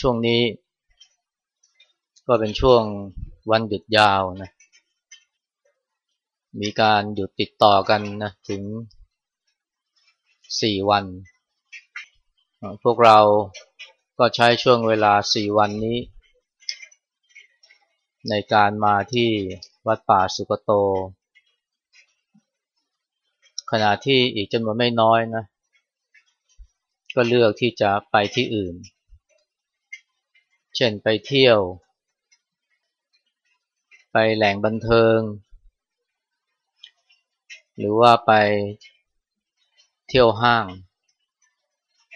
ช่วงนี้ ก็เป็นช่วงวันหยุดยาวนะ มีการหยุดติดต่อกันนะถึงสี่วัน พวกเราก็ใช้ช่วงเวลาสี่วันนี้ ในการมาที่วัดป่าสุกโต ขณะที่อีกจำนวนไม่น้อยนะ ก็เลือกที่จะไปที่อื่น เช่นไปเที่ยว ไปแหล่งบันเทิง หรือว่าไปเที่ยวห้าง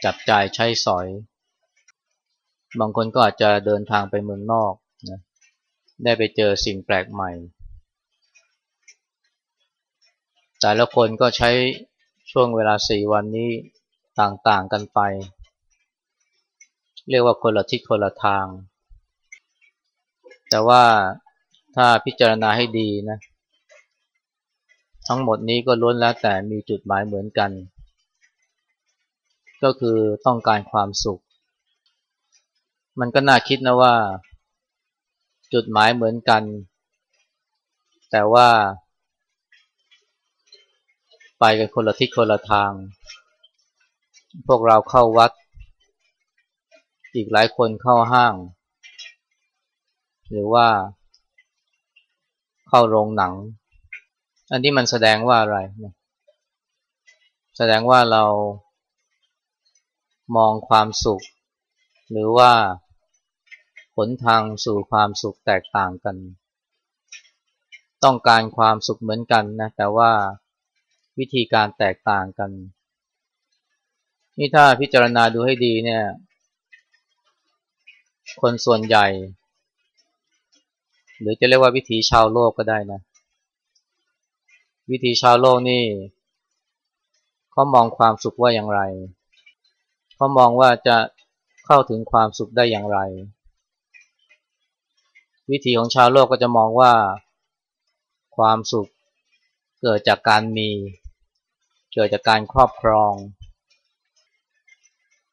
จับจ่ายใช้สอย บางคนก็อาจจะเดินทางไปเมืองนอกนะได้ไปเจอสิ่งแปลกใหม่ แต่ละคนก็ใช้ช่วงเวลาสี่วันนี้ต่างๆกันไป เรียกว่าคนละทิศคนละทาง แต่ว่าถ้าพิจารณาให้ดีนะ ทั้งหมดนี้ก็ล้วนแล้วแต่มีจุดหมายเหมือนกัน ก็คือต้องการความสุข มันก็น่าคิดนะว่า จุดหมายเหมือนกัน แต่ว่า ไปกันคนละทิศคนละทาง พวกเราเข้าวัด อีกหลายคนเข้าห้าง หรือว่า เข้าโรงหนัง อันนี้มันแสดงว่าอะไรแสดงว่าเรามองความสุข หรือว่าผลทางสู่ความสุขแตกต่างกัน ต้องการความสุขเหมือนกันนะแต่ว่าวิธีการแตกต่างกัน นี่ถ้าพิจารณาดูให้ดีเนี่ย คนส่วนใหญ่ หรือจะเรียกว่าวิถีชาวโลกก็ได้นะ วิถีชาวโลกนี่เขามองความสุขว่าอย่างไรเขามองว่าจะเข้าถึงความสุขได้อย่างไร วิถีของชาวโลกก็จะมองว่า ความสุขเกิดจากการมี เกิดจากการครอบครอง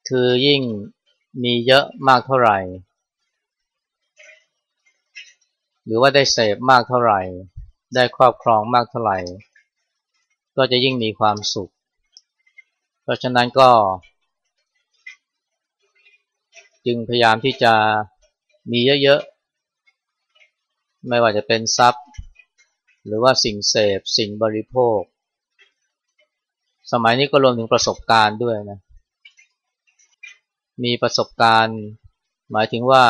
คือยิ่ง มีเยอะมากเท่าไหร่ หรือว่าได้เสพมากเท่าไหร่ ได้ครอบครองมากเท่าไหร่ ก็จะยิ่งมีความสุข เพราะฉะนั้นก็ จึงพยายามที่จะมีเยอะๆ ไม่ว่าจะเป็นทรัพย์ หรือว่าสิ่งเสพสิ่งบริโภค สมัยนี้ก็รวมถึงประสบการณ์ด้วยนะ มีประสบการณ์ หมายถึงว่า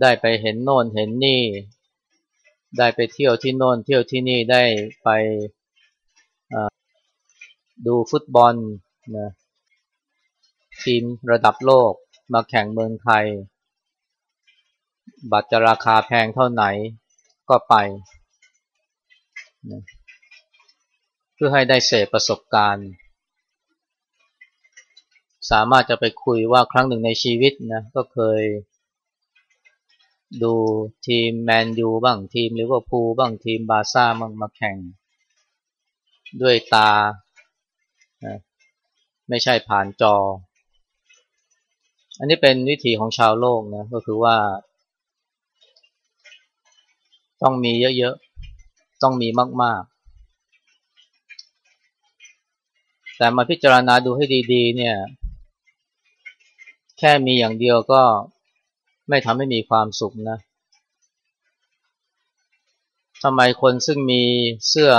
ได้ไปเห็นโน่นเห็นนี่ ได้ไปเที่ยวที่โน่นเที่ยวที่นี่ได้ไปดูฟุตบอลนะทีมระดับโลกมาแข่งเมืองไทย บัตรจะราคาแพงเท่าไหนก็ไปนะเพื่อให้ได้เสพประสบการณ์ สามารถจะไปคุยว่าครั้งหนึ่งในชีวิตนะก็เคย ดูทีมแมนยูบ้างทีมลิเวอร์พูลบ้างทีมบาร์ซ่าบ้างมาแข่ง ด้วยตา ไม่ใช่ผ่านจอ อันนี้เป็นวิธีของชาวโลกนะก็คือว่า ต้องมีเยอะๆ ต้องมีมาก ๆแต่มาพิจารณาดูให้ดี ๆ เนี่ย ค่มีอย่างเดียวก็ไม่ทำให้มีความสุขนะทำไมคนซึ่งมีเสื้อ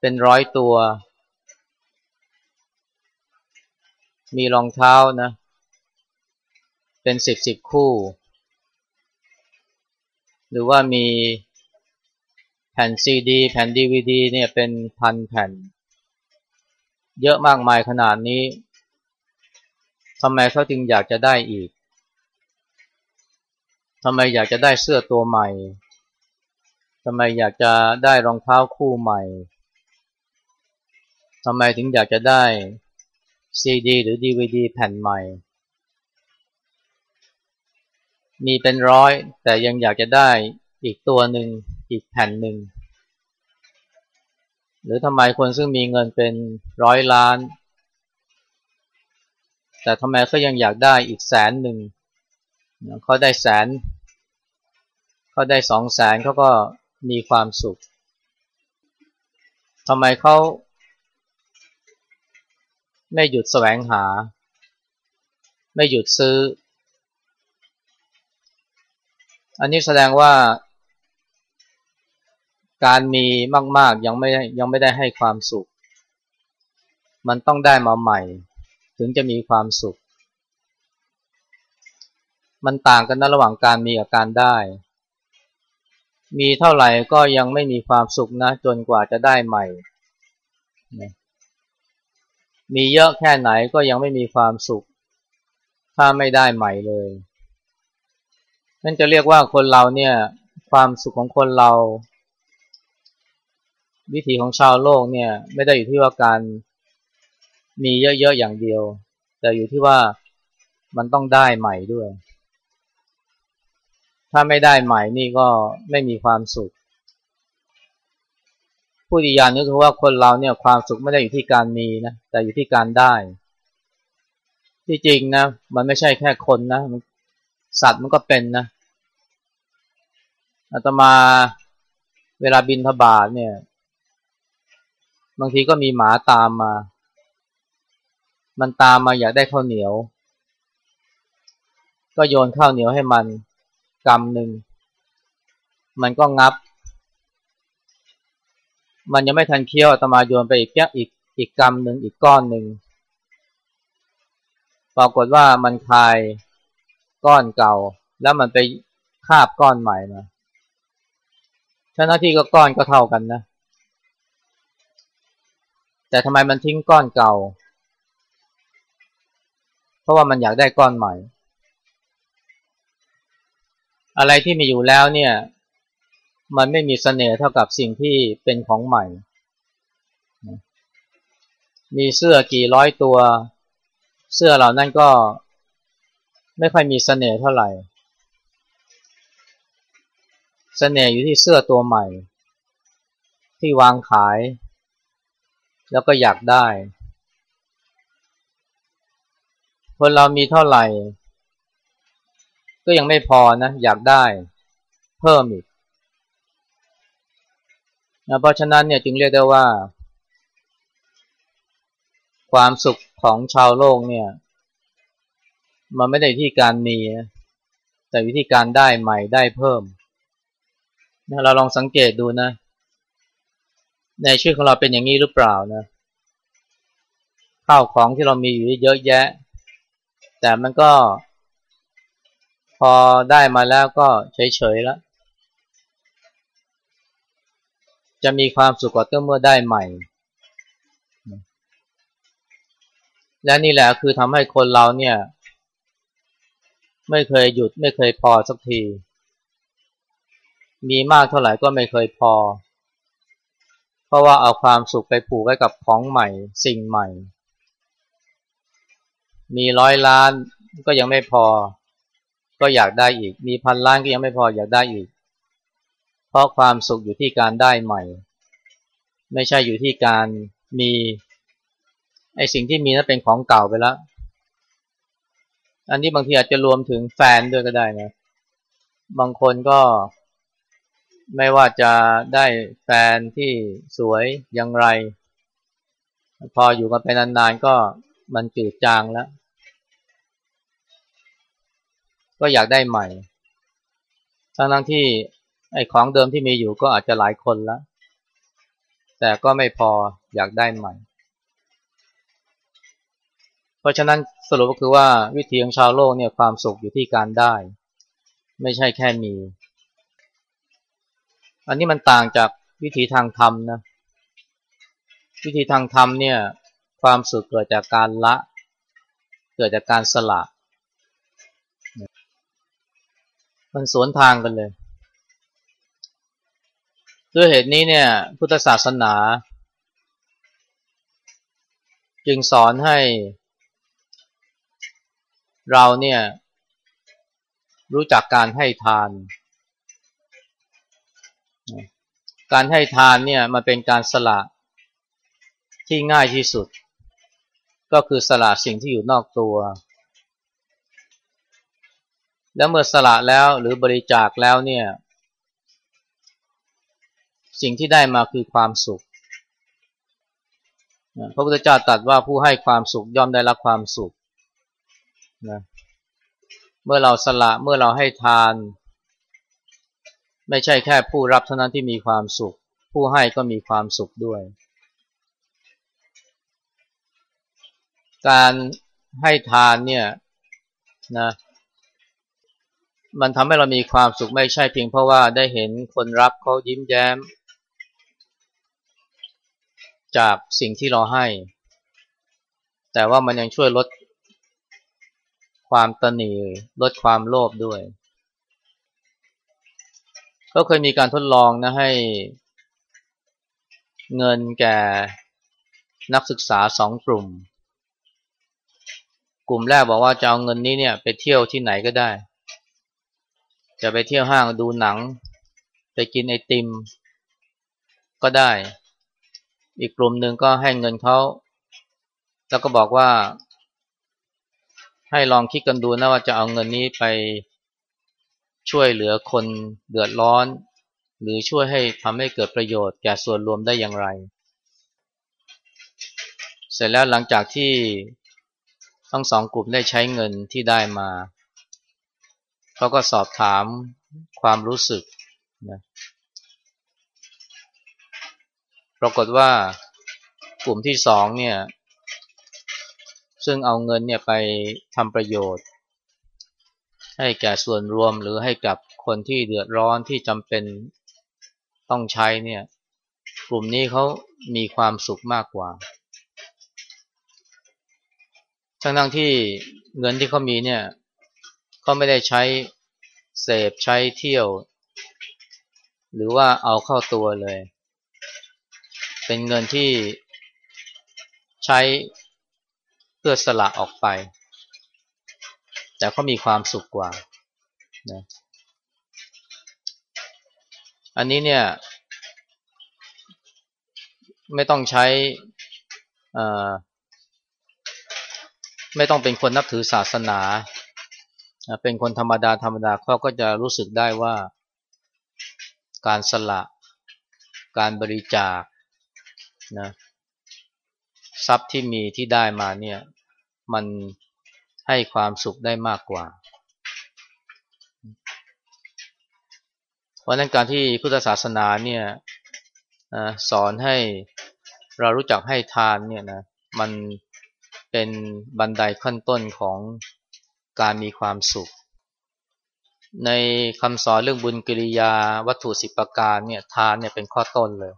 เป็นร้อยตัว มีรองเท้านะ เป็นสิบสิบคู่ หรือว่ามีแผ่นซีดี แผ่นดีวดีเนี่ยเป็นพันแผ่น เยอะมากมายขนาดนี้ ทำไมเขาจึงอยากจะได้อีกทำไมอยากจะได้เสื้อตัวใหม่ทำไมอยากจะได้รองเท้าคู่ใหม่ทำไมถึงอยากจะได้ซีดีหรือดีวดีแผ่นใหม่ มีเป็นร้อยแต่ยังอยากจะได้อีกตัวหนึ่งอีกแผ่นหนึ่ง หรือทำไมคนซึ่งมีเงินเป็นร้อยล้าน แต่ทำไมเขายังอยากได้อีกแสนหนึ่งเขาได้แสนเขาได้สองแสนเขาก็มีความสุขทำไมเขาไม่หยุดแสวงหา ไม่หยุดซื้อ อันนี้แสดงว่าการมีมาก ๆ ยังไม่ยังไม่ได้ให้ความสุข มันต้องได้มาใหม่ ถึงจะมีความสุข มันต่างกันนะระหว่างการมีกับการได้ มีเท่าไหร่ก็ยังไม่มีความสุขนะ จนกว่าจะได้ใหม่ มีเยอะแค่ไหนก็ยังไม่มีความสุข ถ้าไม่ได้ใหม่เลยนั่นจะเรียกว่าคนเราเนี่ย ความสุขของคนเรา วิถีของชาวโลกเนี่ย ไม่ได้อยู่ที่ว่าการ มีเยอะๆอย่างเดียว แต่อยู่ที่ว่ามันต้องได้ใหม่ด้วย ถ้าไม่ได้ใหม่นี่ก็ไม่มีความสุข ผู้ดียานก็คือว่าคนเราเนี่ยความสุขไม่ได้อยู่ที่การมีนะ แต่อยู่ที่การได้ ที่จริงนะ มันไม่ใช่แค่คนนะ สัตว์มันก็เป็นนะอาตมาเวลาบินทบาทเนี่ย บางทีก็มีหมาตามมา มันตามมาอยากได้ข้าวเหนียว ก็โยนข้าวเหนียวให้มันกำหนึ่ง มันก็งับ มันยังไม่ทันเคี้ยวตมาโยนไปอีกแก้อีกอีกกำหนึ่งอีกก้อนหนึ่งปรากฏว่ามันคายก้อนเก่า แล้วมันไปคาบก้อนใหม่มาหน้าที่ก็ก้อนก็เท่ากันนะ แต่ทำไมมันทิ้งก้อนเก่า ราะว่ามันอยากได้ก้อนใหม่ อะไรที่มีอยู่แล้วเนี่ย มันไม่มีเสน่ห์เท่ากับสิ่งที่เป็นของใหม่ มีเสื้อกี่ร้อยตัว เสื้อเหล่านั้นก็ไม่ค่อยมีเสน่ห์เท่าไหร่เสน่ห์อยู่ที่เสื้อตัวใหม่ ที่วางขาย แล้วก็อยากได้ คนเรามีเท่าไหร่ ก็ยังไม่พอนะ อยากได้เพิ่มอีกนะเพราะฉะนั้นเนี่ยจึงเรียกได้ว่า ความสุขของชาวโลกเนี่ย มันไม่ได้ที่การมี แต่วิธีการได้ใหม่ได้เพิ่มนะเราลองสังเกตดูนะ ในชีวิตของเราเป็นอย่างนี้หรือเปล่านะข้าวของที่เรามีอยู่เยอะแยะ แต่มันก็ พอได้มาแล้วก็เฉยๆแล้ว จะมีความสุขกว่าเมื่อได้ใหม่ และนี่แหละคือทำให้คนเราเนี่ย ไม่เคยหยุดไม่เคยพอสักที มีมากเท่าไหร่ก็ไม่เคยพอ เพราะว่าเอาความสุขไปผูกไว้กับของใหม่ สิ่งใหม่ มีร้อยล้านก็ยังไม่พอ ก็อยากได้อีก มีพันล้านก็ยังไม่พออยากได้อีก เพราะความสุขอยู่ที่การได้ใหม่ ไม่ใช่อยู่ที่การมีไอสิ่งที่มีนั้นเป็นของเก่าไปแล้ว อันนี้บางทีอาจจะรวมถึงแฟนด้วยก็ได้นะ บางคนก็ไม่ว่าจะได้แฟนที่สวยอย่างไร พออยู่กันไปนานๆก็มันจืดจางแล้ว ก็อยากได้ใหม่ ทั้งทั้งที่ไอ้ของเดิมที่มีอยู่ก็อาจจะหลายคนแล้ว แต่ก็ไม่พออยากได้ใหม่ เพราะฉะนั้นสรุปก็คือว่าวิธีของชาวโลกเนี่ยความสุขอยู่ที่การได้ ไม่ใช่แค่มี อันนี้มันต่างจากวิธีทางธรรมนะ วิธีทางธรรมเนี่ยความสุขเกิดจากการละ เกิดจากการสละ มันสวนทางกันเลย ด้วยเหตุนี้เนี่ย พุทธศาสนา จึงสอนให้ เราเนี่ย รู้จักการให้ทาน การให้ทานเนี่ยมันเป็นการสละที่ง่ายที่สุด ก็คือสละสิ่งที่อยู่นอกตัว แล้วเมื่อสละแล้วหรือบริจาคแล้วเนี่ย สิ่งที่ได้มาคือความสุข พระพุทธเจ้าตรัสว่าผู้ให้ความสุขย่อมได้รับความสุขนะเมื่อเราสละเมื่อเราให้ทาน ไม่ใช่แค่ผู้รับเท่านั้นที่มีความสุข ผู้ให้ก็มีความสุขด้วย การให้ทานเนี่ยนะ มันทำให้เรามีความสุขไม่ใช่เพียงเพราะว่าได้เห็นคนรับเขายิ้มแย้ม จากสิ่งที่เราให้ แต่ว่ามันยังช่วยลดความตนีลดความโลภด้วย ก็เคยมีการทดลองนะให้เงินแก่นักศึกษาสองกลุ่ม กลุ่มแรกบอกว่าจะเอาเงินนี้เนี่ยไปเที่ยวที่ไหนก็ได้ จะไปเที่ยวห้างดูหนัง ไปกินไอติม ก็ได้ อีกกลุ่มหนึ่งก็ให้เงินเขาแล้วก็บอกว่า ให้ลองคิดกันดูนะว่าจะเอาเงินนี้ไปช่วยเหลือคนเดือดร้อน หรือช่วยให้ทำให้เกิดประโยชน์แก่ส่วนรวมได้อย่างไร เสร็จแล้วหลังจากที่ทั้งสองกลุ่มได้ใช้เงินที่ได้มา เขาก็สอบถามความรู้สึกนะปรากฏว่ากลุ่มที่สองเนี่ย ซึ่งเอาเงินเนี่ยไปทำประโยชน์ ให้แก่ส่วนรวมหรือให้กับคนที่เดือดร้อนที่จำเป็นต้องใช้เนี่ย กลุ่มนี้เขามีความสุขมากกว่าทั้งทั้งที่เงินที่เขามีเนี่ย เขาไม่ได้ใช้เสพใช้เที่ยว หรือว่าเอาเข้าตัวเลย เป็นเงินที่ใช้เพื่อสละออกไป แต่เขามีความสุขกว่านะอันนี้เนี่ย ไม่ต้องใช้ไม่ต้องเป็นคนนับถือศาสนา เป็นคนธรรมดาธรรมดาเขาก็จะรู้สึกได้ว่า การสละ การบริจาคนะทรัพย์ที่มีที่ได้มาเนี่ย มันให้ความสุขได้มากกว่า เพราะนั้นการที่พุทธศาสนาเนี่ยสอนให้เรารู้จักให้ทานเนี่ยนะมันเป็นบันไดขั้นต้นของ การมีความสุข ในคำสอนเรื่องบุญกิริยาวัตถุสิบประการเนี่ยทานเนี่ยเป็นข้อต้นเลย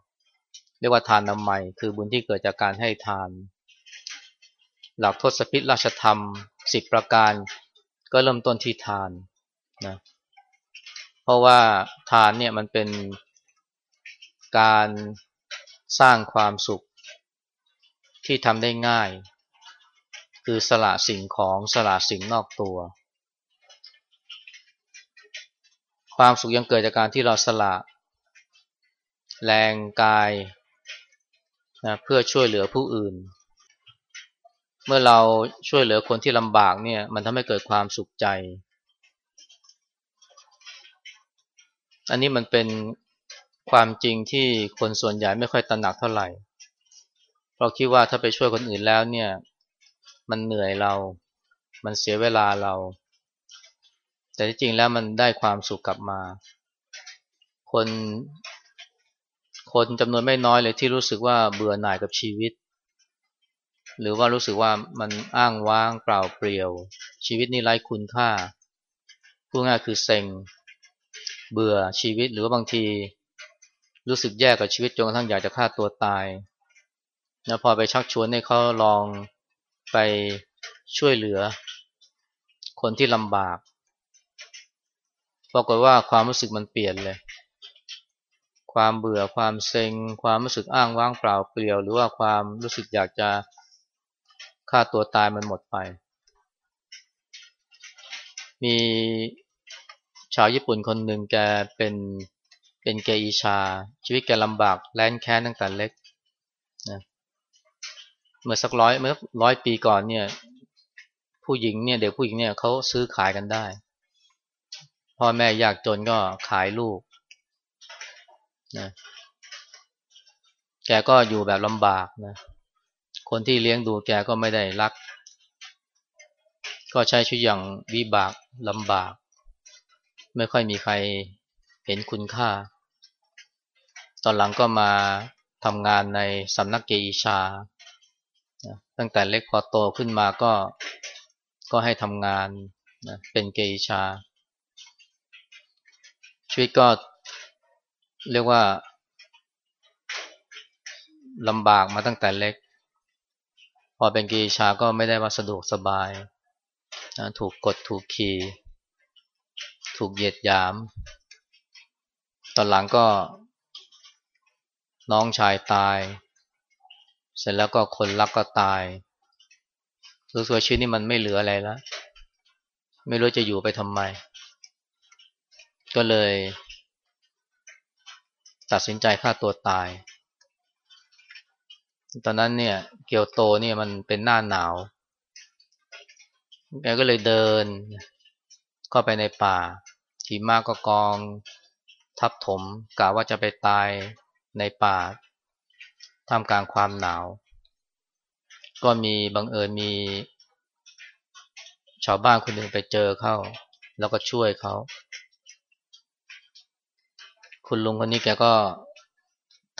เรียกว่าทานน้ำใหม่ คือบุญที่เกิดจากการให้ทาน หลักทศพิธราชธรรมสิบประการ ก็เริ่มต้นที่ทานนะเพราะว่าทานเนี่ยมันเป็นการสร้างความสุขที่ทำได้ง่าย คือสละสิ่งของสละสิ่งนอกตัว ความสุขยังเกิดจากการที่เราสละ แรงกายนะเพื่อช่วยเหลือผู้อื่น เมื่อเราช่วยเหลือคนที่ลำบากเนี่ยมันทำให้เกิดความสุขใจ อันนี้มันเป็นความจริงที่คนส่วนใหญ่ไม่ค่อยตระหนักเท่าไหร่เพราะคิดว่าถ้าไปช่วยคนอื่นแล้วเนี่ย มันเหนื่อยเรา มันเสียเวลาเรา แต่ที่จริงแล้วมันได้ความสุขกลับมา คน คนจำนวนไม่น้อยเลยที่รู้สึกว่าเบื่อหน่ายกับชีวิต หรือว่ารู้สึกว่ามันอ้างว้างเปล่าเปลี่ยว ชีวิตนี้ไร้คุณค่าพูดง่ายคือเซ็งเบื่อชีวิตหรือว่าบางทีรู้สึกแย่กับชีวิตจนกระทั่งอยากจะฆ่าตัวตาย แล้วพอไปชักชวนให้เขาลอง ไปช่วยเหลือ คนที่ลำบากปรากฏว่าความรู้สึกมันเปลี่ยนเลย ความเบื่อความเซ็ง ความรู้สึกอ้างว้างเปล่าเปลี่ยว หรือว่าความรู้สึกอยากจะฆ่าตัวตายมันหมดไป มีชาวญี่ปุ่นคนหนึ่งแกเป็นเป็นเกอิชา ชีวิตแกลำบากแล้นแค้นตั้งแต่เล็ก เมื่อสักร้อยเมื่อร้อยปีก่อนเนี่ย ผู้หญิงเนี่ยเด็กผู้หญิงเนี่ยเขาซื้อขายกันได้ พ่อแม่ยากจนก็ขายลูกนะแกก็อยู่แบบลำบากนะ คนที่เลี้ยงดูแกก็ไม่ได้รัก ก็ใช้ชีวิตอย่างวิบากลำบาก ไม่ค่อยมีใครเห็นคุณค่า ตอนหลังก็มาทำงานในสำนักเกอิชา ตั้งแต่เล็กพอโตขึ้นมาก็ก็ให้ทำงานนะเป็นเกอิชา ชีวิตก็เรียกว่าลำบากมาตั้งแต่เล็ก พอเป็นเกีชาก็ไม่ได้ว่าสะดวกสบายนะถูกกดถูกขี่ถูกเหยียดหยาม ตอนหลังก็น้องชายตาย เสร็จแล้วก็คนรักก็ตายรู้สึกว่าชีวิตนี้มันไม่เหลืออะไรแล้ว ไม่รู้จะอยู่ไปทำไม ก็เลย ตัดสินใจฆ่าตัวตาย ตอนนั้นเนี่ย เกียวโตเนี่ยมันเป็นหน้าหนาวแกก็เลยเดินเข้าไปในป่าทีมากก็กอง ทับถมกะว่าจะไปตายในป่า ท่ามกลางความหนาว ก็มีบังเอิญมี ชาวบ้านคนหนึ่งไปเจอเข้า แล้วก็ช่วยเขา คุณลุงคนนี้แกก็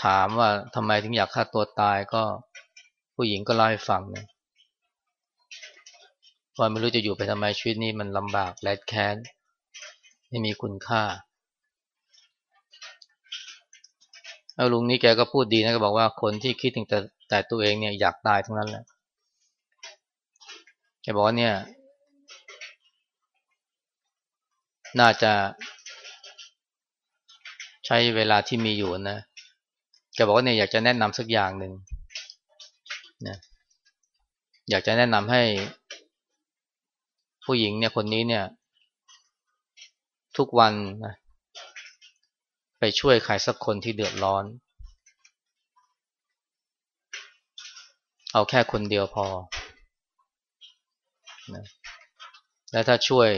ถามว่าทำไมถึงอยากฆ่าตัวตายก็ผู้หญิงก็เล่าให้ฟังนะว่าไม่รู้จะอยู่ไปทำไมชีวิตนี้มันลำบากแลดแค้นไม่มีคุณค่า เอาลุงนี้แกก็พูดดีนะก็บอกว่าคนที่คิดถึงแต่แต่ตัวเองเนี่ยอยากตายทั้งนั้นแหละแกบอกว่าเนี่ย น่าจะใช้เวลาที่มีอยู่นะจะบอกว่าเนี่ยอยากจะแนะนำสักอย่างหนึ่งนะอยากจะแนะนำให้ผู้หญิงเนี่ยคนนี้เนี่ย ทุกวันนะ ไปช่วยใครสักคนที่เดือดร้อน เอาแค่คนเดียวพอนะและถ้าช่วย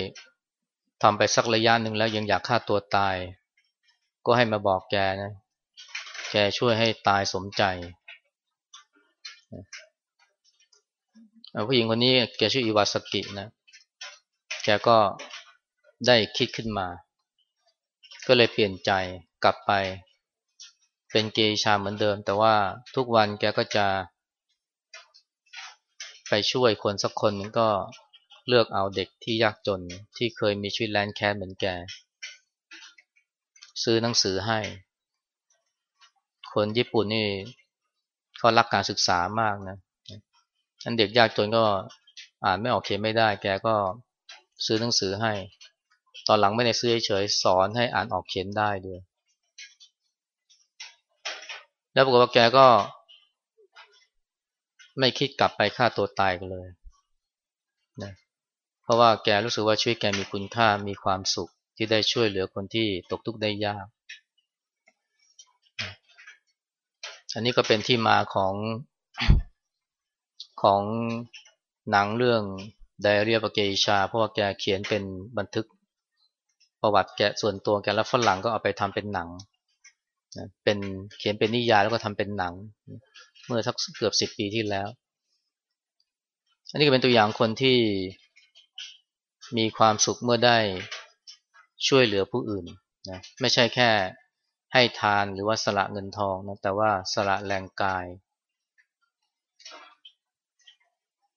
ทำไปสักระยะหนึ่งแล้วยังอยากฆ่าตัวตาย ก็ให้มาบอกแกนะ แกช่วยให้ตายสมใจผู้หญิงคนนี้แกชื่ออิวาสกินะ แกก็ได้คิดขึ้นมา ก็เลยเปลี่ยนใจ กลับไป เป็นเกยชาเหมือนเดิม แต่ว่าทุกวันแกก็จะ ไปช่วยคนสักคนนึงก็เลือกเอาเด็กที่ยากจนที่เคยมีชีวิตแลนแคสเหมือนแก ซื้อหนังสือให้ คนญี่ปุ่นนี่เขารักการศึกษามากนะอันเด็กยากจนก็อ่านไม่ออกเขียนไม่ได้ แกก็ซื้อหนังสือให้ ตอนหลังไม่ได้ซื้อเฉยสอนให้อ่านออกเขียนได้ด้วย แล้วปรากฏว่าแกก็ ไม่คิดกลับไปฆ่าตัวตายกันเลยนะเพราะว่าแกรู้สึกว่าชีวิตแกมีคุณค่ามีความสุขที่ได้ช่วยเหลือคนที่ตกทุกข์ได้ยาก อันนี้ก็เป็นที่มาของของหนังเรื่องไดอารี่ปเกชา เพราะว่าแกเขียนเป็นบันทึกประวัติแกส่วนตัวแกแล้วฝรั่งก็เอาไปทำเป็นหนัง เป็นเขียนเป็นนิยายแล้วก็ทำเป็นหนัง เมื่อสักเกือบสิบปีที่แล้ว อันนี้ก็เป็นตัวอย่างคนที่มีความสุขเมื่อได้ช่วยเหลือผู้อื่นนะไม่ใช่แค่ให้ทานหรือว่าสละเงินทองนะแต่ว่าสละแรงกาย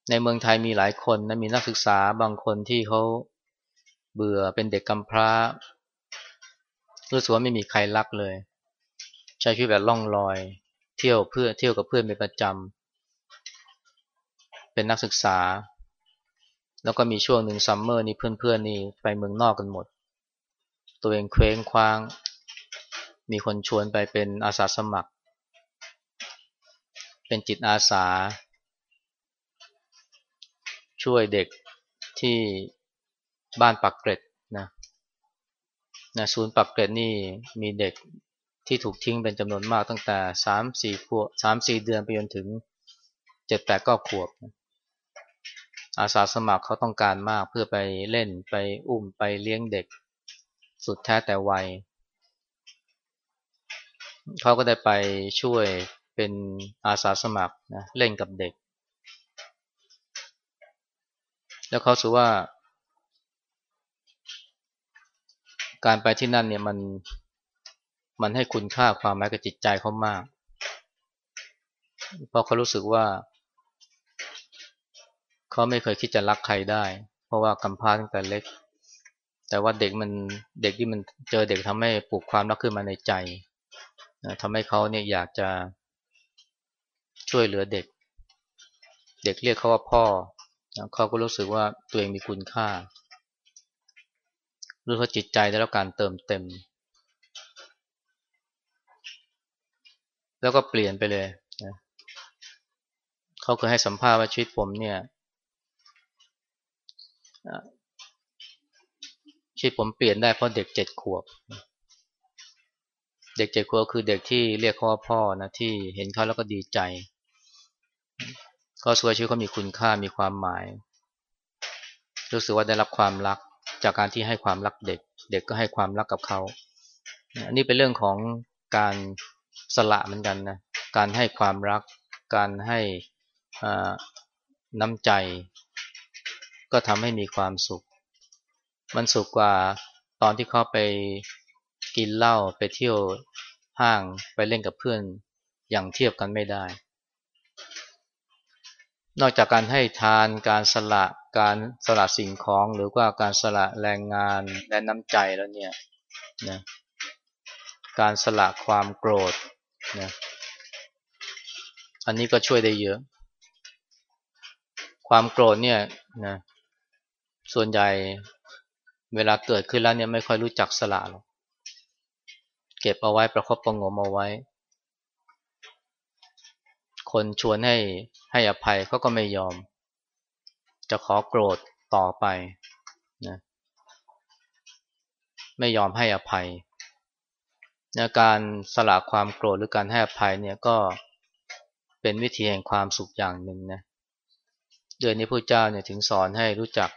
ในเมืองไทยมีหลายคนนะมีนักศึกษาบางคนที่เขาเบื่อเป็นเด็กกำพร้ารู้สึกว่าไม่มีใครรักเลย ช้ชีวิตแบบล่องลอย เที่ยวเพื่อเที่ยวกับเพื่อนเป็นประจำเป็นนักศึกษา แล้วก็มีช่วงหนึ่ง summer นี่เพื่อนๆนี่ไปเมืองนอกกันหมด ตัวเองเคว้งคว้าง มีคนชวนไปเป็นอาสาสมัคร เป็นจิตอาสา ช่วยเด็กที่บ้านปากเกร็ดนะนะศูนย์ปากเกร็ดนี่มีเด็ก ที่ถูกทิ้งเป็นจำนวนมากตั้งแต่สามสี่ขวบสามสี่เดือนไปจนถึงเจ็ดแปดก็ขวบ อาสาสมัครเขาต้องการมากเพื่อไปเล่นไปอุ้มไปเลี้ยงเด็ก สุดแท้แต่วัยเขาก็ได้ไปช่วยเป็นอาสาสมัครนะเล่นกับเด็ก แล้วเขาสูว่า การไปที่นั่นเนี่ยมัน มันให้คุณค่าความหมายกับจิตใจเขามาก เพราะเขารู้สึกว่า เขาไม่เคยคิดจะรักใครได้ เพราะว่ากำพร้าตั้งแต่เล็ก แต่ว่าเด็กมันเด็กที่มันเจอเด็กทำให้ปลูกความรักขึ้นมาในใจทำให้เขาเนี่ยอยากจะช่วยเหลือเด็ก เด็กเรียกเขาว่าพ่อ เขาก็รู้สึกว่าตัวเองมีคุณค่า รู้ว่าจิตใจได้รับการเติมเต็ม แล้วก็เปลี่ยนไปเลยนะเขาเคยให้สัมภาษณ์ว่าชีวิตผมเนี่ยชีวิตผมเปลี่ยนได้เพราะเด็กเจ็ดขวบ เด็กเจ็ดขวบคือเด็กที่เรียกเขาว่าพ่อนะที่เห็นเขาแล้วก็ดีใจ ก็สวยชีวิตเขามีคุณค่ามีความหมาย รู้สึกว่าได้รับความรักจากการที่ให้ความรักเด็ก เด็กก็ให้ความรักกับเขา อันนี้เป็นเรื่องของการ สละเหมือนกันนะการให้ความรัก การให้น้ำใจ ก็ทำให้มีความสุข มันสุขกว่าตอนที่เขาไปกินเหล้าไปเที่ยวห้างไปเล่นกับเพื่อนอย่างเทียบกันไม่ได้ นอกจากการให้ทานการสละการสละสิ่งของหรือว่าการสละแรงงานและน้ำใจแล้วเนี่ยนะการสละความโกรธ นะอันนี้ก็ช่วยได้เยอะ ความโกรธเนี่ยนะส่วนใหญ่เวลาเกิดขึ้นแล้วเนี่ยไม่ค่อยรู้จักสละหรอกเก็บเอาไว้ประคบประงมเอาไว้ คนชวนให้ให้อภัยเขาก็ไม่ยอม จะขอโกรธต่อไปนะไม่ยอมให้อภัย นะการสละความโกรธหรือการให้อภัยเนี่ยก็เป็นวิธีแห่งความสุขอย่างหนึ่งนะเดือนนี้พระเจ้าเนี่ยถึงสอนให้รู้จัก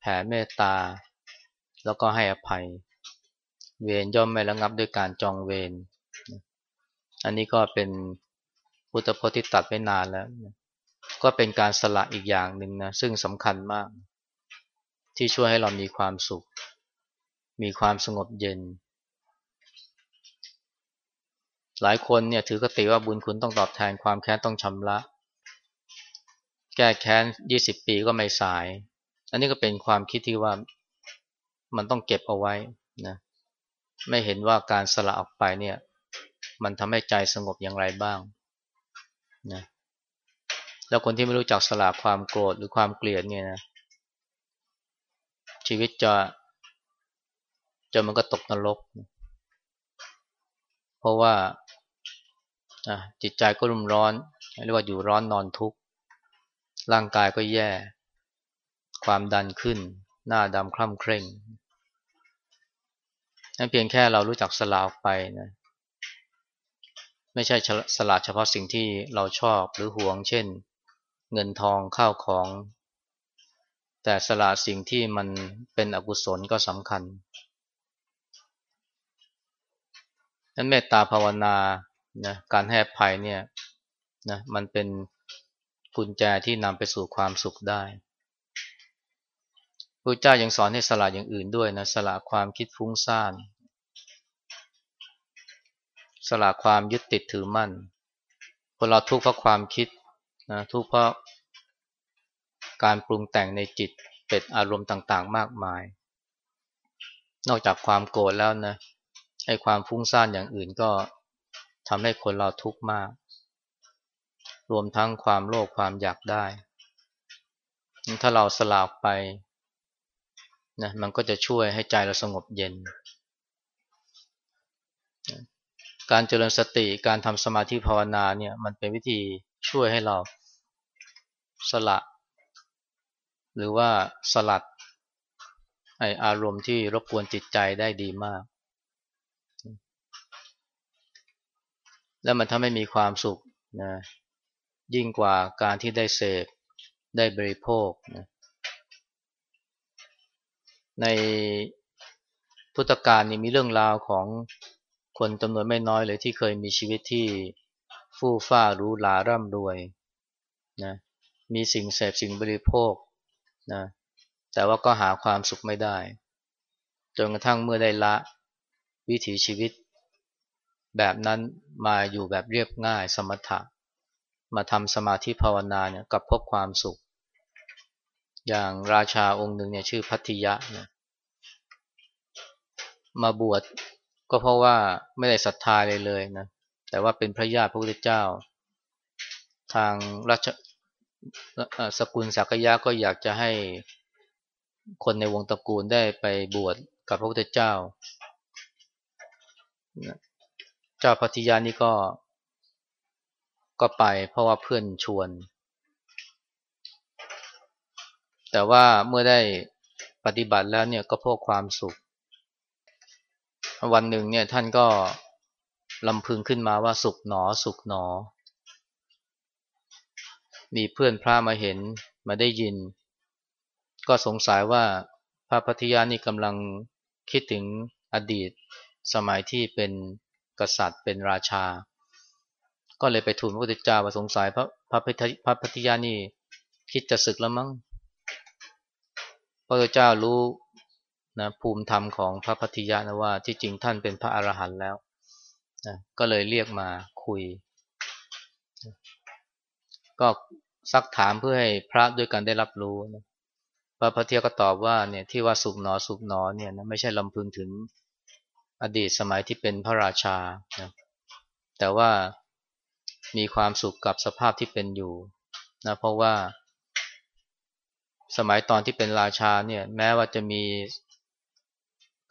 แผ่เมตตา แล้วก็ให้อภัย เวรย่อมไม่ระงับด้วยการจองเวรอันนี้ก็เป็นพุทธพจน์ที่ตัดไว้นานแล้ว ก็เป็นการสละอีกอย่างหนึ่งนะซึ่งสำคัญมาก ที่ช่วยให้เรามีความสุข มีความสงบเย็น หลายคนเนี่ยถือกติว่าบุญคุณต้องตอบแทนความแค้นต้องชำระ แก้แค้น20ปีก็ไม่สาย อันนี้ก็เป็นความคิดที่ว่ามันต้องเก็บเอาไว้นะไม่เห็นว่าการสละออกไปเนี่ย มันทำให้ใจสงบอย่างไรบ้างนะแล้วคนที่ไม่รู้จักสละความโกรธหรือความเกลียดเนี่ยนะชีวิตจะจะมันก็ตกนรก เพราะว่า จิตใจก็รุ่มร้อนเรียกว่าอยู่ร้อนนอนทุกข์ร่างกายก็แย่ ความดันขึ้น หน้าดำคล่ำเคร่งนั่นเพียงแค่เรารู้จักสละออกไปนะไม่ใช่สละเฉพาะสิ่งที่เราชอบหรือหวง เช่น เงินทองข้าวของ แต่สละสิ่งที่มันเป็นอกุศลก็สำคัญนั้นเมตตาภาวนา นะการให้ภัยเนี่ยนะมันเป็นกุญแจที่นำไปสู่ความสุขได้พระเจ้ายังสอนให้สละอย่างอื่นด้วยนะสละความคิดฟุ้งซ่านสละความยึดติดถือมั่นคนเราทุกข์เพราะความคิดนะทุกข์เพราะการปรุงแต่งในจิตเป็นอารมณ์ต่างๆ มากมาย นอกจากความโกรธแล้วนะไอ้ความฟุ้งซ่านอย่างอื่นก็ ทำให้คนเราทุกข์มาก รวมทั้งความโลภความอยากได้ถ้าเราสลากไปนะมันก็จะช่วยให้ใจเราสงบเย็น การเจริญสติการทำสมาธิภาวนาเนี่ยมันเป็นวิธีช่วยให้เราสละ หรือว่าสลัดไออารมณ์ที่รบกวนจิตใจได้ดีมาก แล้วมันทำให้มีความสุขนะยิ่งกว่าการที่ได้เสพได้บริโภคนะในพุทธกาลนี่มีเรื่องราวของคนจำนวนไม่น้อยเลยที่เคยมีชีวิตที่ฟู่ฟ้ารู้หลาร่ำรวยนะมีสิ่งเสพสิ่งบริโภคนะแต่ว่าก็หาความสุขไม่ได้ จนกระทั่งเมื่อได้ละวิถีชีวิต แบบนั้นมาอยู่แบบเรียบง่าย สมถะ มาทำสมาธิภาวนาเนี่ยกับพบความสุข อย่างราชาองค์หนึ่งเนี่ยชื่อพัทยะเนี่ยมาบวชก็เพราะว่าไม่ได้ศรัทธาเลยเลยนะแต่ว่าเป็นพระญาติพระพุทธเจ้า ทางราชสกุลสักยะก็อยากจะให้คนในวงตระกูลได้ไปบวชกับพระพุทธเจ้า จ้าพัทยานี่ก็ ก็ไปเพราะว่าเพื่อนชวน แต่ว่าเมื่อได้ปฏิบัติแล้วเนี่ยก็พบความสุข วันหนึ่งเนี่ยท่านก็ลำพึงขึ้นมาว่าสุขหนอสุขหนอ มีเพื่อนพระมาเห็นมาได้ยิน ก็สงสัยว่าพระพัทยานี่กำลังคิดถึงอดีตสมัยที่เป็น กษัตริย์เป็นราชา ก็เลยไปทูลพระพุทธเจ้าว่าสงสัยพระพระพระพัทยานี่คิดจะศึกแล้วมั้งพระพุทธเจ้ารู้นะภูมิธรรมของพระพัทยานะว่าที่จริงท่านเป็นพระอรหันต์แล้วนะก็เลยเรียกมาคุย ก็ซักถามเพื่อให้พระด้วยกันได้รับรู้นะพระพัทยาก็ตอบว่าเนี่ยที่ว่าสุขหนอสุขหนอเนี่ยนะไม่ใช่ลำพึงถึง อดีตสมัยที่เป็นพระราชานะแต่ว่ามีความสุขกับสภาพที่เป็นอยู่นะเพราะว่า สมัยตอนที่เป็นราชาเนี่ยแม้ว่าจะมี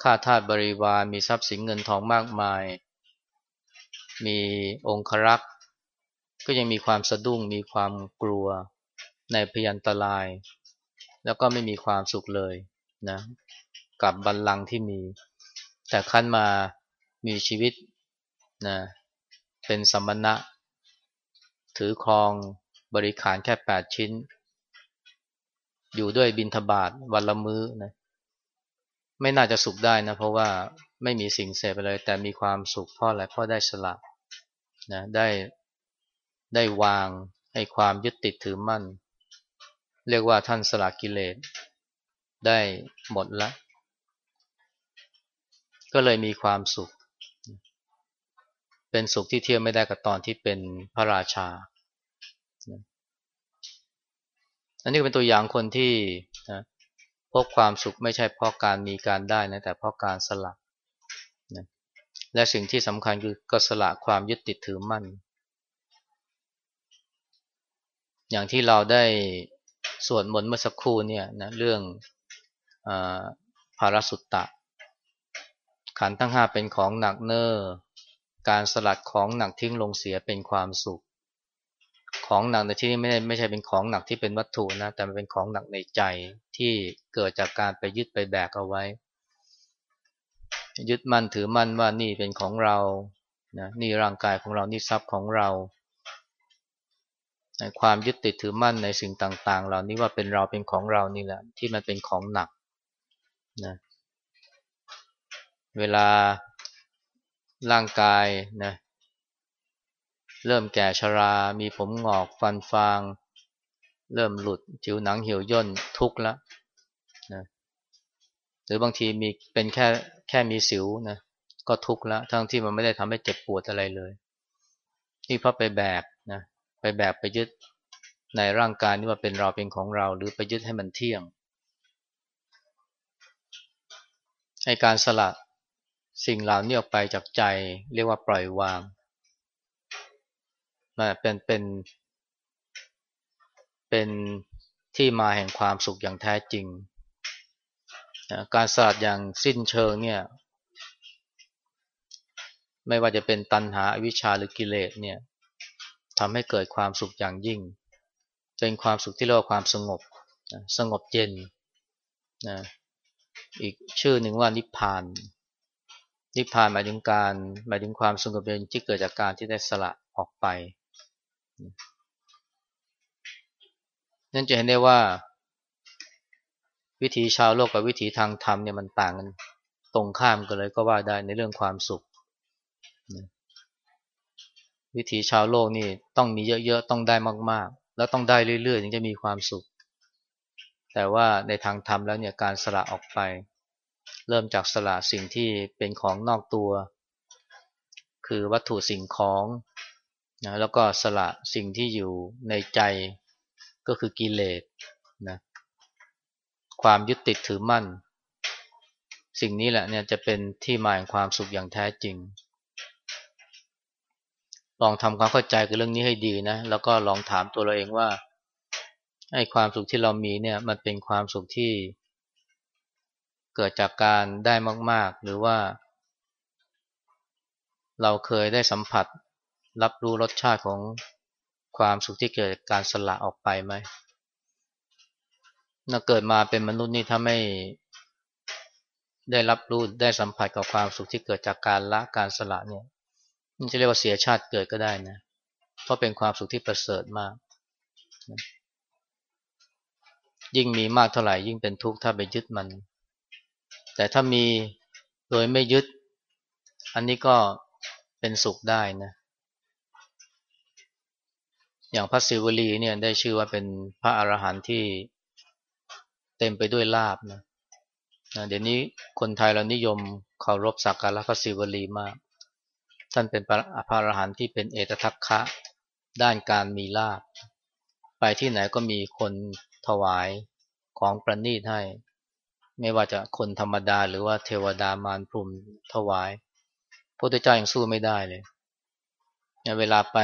ข้าทาสบริวารมีทรัพย์สินเงินทองมากมาย มีองครักษ์ก็ยังมีความสะดุ้งมีความกลัวในพยันตราย แล้วก็ไม่มีความสุขเลยนะกับบัลลังก์ที่มี แต่ขั้นมามีชีวิตนะเป็นสมณะ ถือครองบริขารแค่แปดชิ้น อยู่ด้วยบินทบาทวันละมื้อนะไม่น่าจะสุขได้นะ เพราะว่าไม่มีสิ่งเสพอะไรแต่มีความสุขเพราะอะไรเพราะได้สละนะได้ได้วางให้ความยึดติดถือมั่น เรียกว่าท่านสละกิเลสได้หมดละ ก็เลยมีความสุข เป็นสุขที่เทียบไม่ได้กับตอนที่เป็นพระราชา อันนี้เป็นตัวอย่างคนที่นะพบความสุขไม่ใช่เพราะการมีการได้นะแต่เพราะการสละนะและสิ่งที่สำคัญคือก็สละความยึดติดถือมั่น อย่างที่เราได้สวดมนต์เมื่อสักครู่เนี่ยนะเรื่องอภารสุตตะ ขันทั้งห้าเป็นของหนักเนอ้อการสลัดของหนักทิ้งลงเสียเป็นความสุข ของหนักในที่นี้ไม่ได้ไม่ใช่เป็นของหนักที่เป็นวัตถุนะ แต่มันเป็นของหนักในใจที่เกิดจากการไปยึดไปแบกเอาไว้ ยึดมั่นถือมั่นว่านี่เป็นของเรานะนี่ร่างกายของเรานี่ทรัพย์ของเราความยึดติดถือมั่นในสิ่งต่าง ๆ เหล่านี้ว่าเป็นเราเป็นของเรานี่แหละที่มันเป็นของหนักนะ เวลาร่างกายนะเริ่มแก่ชรา มีผมหงอกฟันฟาง เริ่มหลุดผิวหนังเหี่ยวย่นทุกข์ล้วนะหรือบางทีมีเป็นแค่แค่มีสิวนะก็ทุกข์ล้วทั้งที่มันไม่ได้ทำให้เจ็บปวดอะไรเลยนี่เพราะไปแบกนะไปแบกไปยึดในร่างกายนี่ว่าเป็นเราเป็นของเรา หรือไปยึดให้มันเที่ยงให้การสละ สิ่งเหล่านี้ออกไปจากใจ เรียกว่าปล่อยวางมาเป็นเป็น เป็นที่มาแห่งความสุขอย่างแท้จริง การสลัดอย่างสิ้นเชิงเนี่ย ไม่ว่าจะเป็นตัณหาวิชาหรือกิเลสเนี่ยทำให้เกิดความสุขอย่างยิ่ง เป็นความสุขที่เรียกว่าความสงบ สงบเย็นนะอีกชื่อหนึ่งว่านิพพาน นิพพานหมายถึงการหมายถึงความสงบเย็นที่เกิดจากการที่ได้สละออกไป นั่นจะเห็นได้ว่า วิถีชาวโลกกับวิถีทางธรรมเนี่ยมันต่างกันตรงข้ามกันเลยก็ว่าได้ในเรื่องความสุข วิถีชาวโลกนี่ต้องมีเยอะๆต้องได้มากๆ แล้วต้องได้เรื่อยๆถึงจะมีความสุข แต่ว่าในทางธรรมแล้วเนี่ยการสละออกไป เริ่มจากสละสิ่งที่เป็นของนอกตัว คือวัตถุสิ่งของนะแล้วก็สละสิ่งที่อยู่ในใจก็คือกิเลสนะความยึดติดถือมั่น สิ่งนี้แหละเนี่ยจะเป็นที่มาแห่งความสุขอย่างแท้จริง ลองทำความเข้าใจกับเรื่องนี้ให้ดีนะแล้วก็ลองถามตัวเราเองว่าไอ้ความสุขที่เรามีเนี่ยมันเป็นความสุขที่ เกิดจากการได้มาก ๆ หรือว่า เราเคยได้สัมผัส รับรู้รสชาติของความสุขที่เกิดการสละออกไปไหมน่าเกิดมาเป็นมนุษย์นี่ถ้าไม่ได้รับรู้ได้สัมผัสกับความสุขที่เกิดจากการละการสละเนี่ยมันจะเรียกว่าเสียชาติเกิดก็ได้นะเพราะเป็นความสุขที่ประเสริฐมาก ยิ่งมีมากเท่าไหร่ยิ่งเป็นทุกข์ถ้าไปยึดมัน แต่ถ้ามีโดยไม่ยึด อันนี้ก็เป็นสุขได้นะ อย่างพระศิวลีเนี่ยได้ชื่อว่าเป็นพระอรหันต์ที่เต็มไปด้วยลาบนะเดี๋ยวนี้คนไทยเรานิยมเคารพสักการะพระศิวลีมาก ท่านเป็นพระอรหันต์ที่เป็นเอตทัคคะด้านการมีลาบ ไปที่ไหนก็มีคนถวายของประณีตให้ ไม่ว่าจะคนธรรมดาหรือว่าเทวดามารพรมถวายพระพุทธเจ้ายังสู้ไม่ได้เลยเวลาไป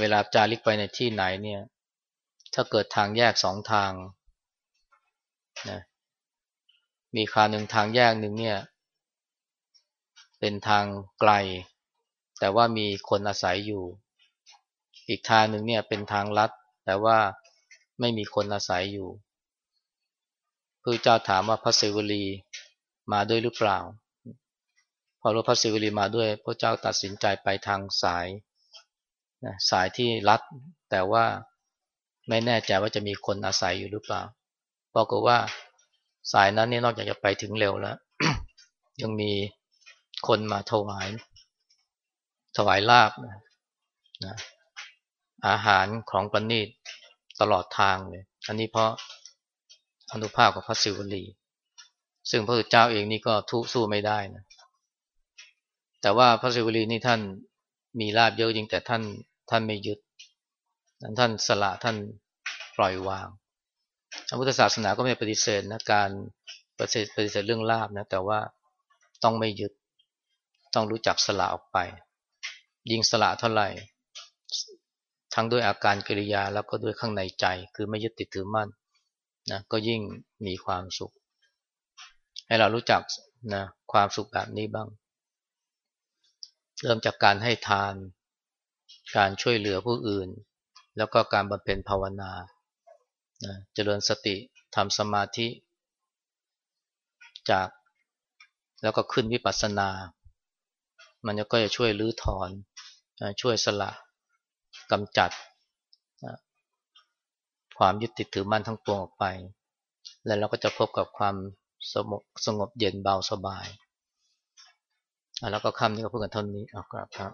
เวลาจาริกไปในที่ไหนเนี่ย ถ้าเกิดทางแยกสองทางนะมีคาหนึ่งทางแยกหนึ่งเนี่ย เป็นทางไกล แต่ว่ามีคนอาศัยอยู่ อีกทางหนึ่งเนี่ยเป็นทางลัด แต่ว่าไม่มีคนอาศัยอยู่ พระเจ้าถามว่าพระเสวลีมาด้วยหรือเปล่า พอรู้พระเสวลีมาด้วย พระเจ้าตัดสินใจไปทางสายนะสายที่ลัด แต่ว่าไม่แน่ใจว่าจะมีคนอาศัยอยู่หรือเปล่าบอกว่าสายนั้นนี่นอกจากจะไปถึงเร็วแล้ว ยังมีคนมาถวาย ถวายลาบนะอาหารของประณีตตลอดทางเลย อันนี้เพราะ อนุภาพของพระศิวลี ซึ่งพระพุทธเจ้าเองนี่ก็ทุสู้ไม่ได้นะแต่ว่าพระศิวลีนี่ท่านมีลาบเยอะจริงแต่ท่านท่านไม่ยึดท่านสละท่านปล่อยวางพระพุทธศาสนาก็ไม่ปฏิเสธนะการปฏิเสธปฏิเสธเรื่องลาบนะแต่ว่าต้องไม่ยึดต้องรู้จักสละออกไป ยิงสละเท่าไหร่ ทั้งด้วยอาการกิริยาแล้วก็ด้วยข้างในใจ คือไม่ยึดติดถือมั่น นะก็ยิ่งมีความสุข ให้เรารู้จักนะความสุขแบบนี้บ้าง เริ่มจากการให้ทาน การช่วยเหลือผู้อื่น แล้วก็การบำเพ็ญภาวนาเจริญสติทำสมาธิ จากแล้วก็ขึ้นวิปัสสนา มันก็จะช่วยลื้อถอน ช่วยสละกำจัด ความยึดติดถือมั่นทั้งปวงออกไป แล้วเราก็จะพบกับความสงบสงบเย็นเบาสบาย แล้วก็คำนี้ก็พูดกันเท่านี้เอากลับครับ